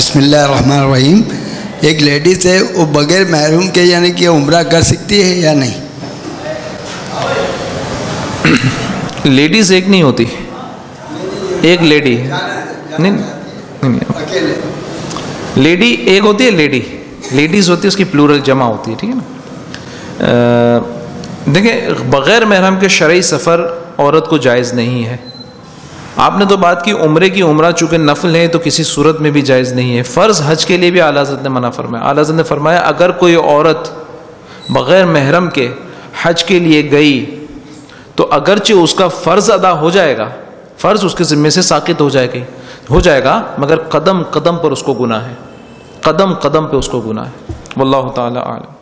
بسم اللہ الرحمن الرحیم۔ ایک لیڈیز ہے وہ بغیر محروم کے یعنی کہ عمرہ کر سکتی ہے یا نہیں؟ لیڈیز ایک نہیں ہوتی۔ ایک لیڈی۔ نہیں نہیں لیڈی ایک ہوتی ہے، لیڈی۔ لیڈیز ہوتی ہے، اس کی پلورل جمع ہوتی ہے، ٹھیک ہے نا؟ دیکھیں، بغیر محرم کے شرعی سفر عورت کو جائز نہیں ہے۔ آپ نے تو بات کی عمرے کی عمرہ، چونکہ نفل ہے تو کسی صورت میں بھی جائز نہیں ہے۔ فرض حج کے لیے بھی اعلیٰ حضرت نے منع فرمایا۔ اعلیٰ حضرت نے فرمایا، اگر کوئی عورت بغیر محرم کے حج کے لیے گئی، تو اگرچہ اس کا فرض ادا ہو جائے گا، فرض اس کے ذمے سے ساکت ہو جائے گی، ہو جائے گا، مگر قدم قدم پر اس کو گناہ ہے۔ قدم قدم پہ اس کو گناہ ہے۔ واللہ تعالی عالم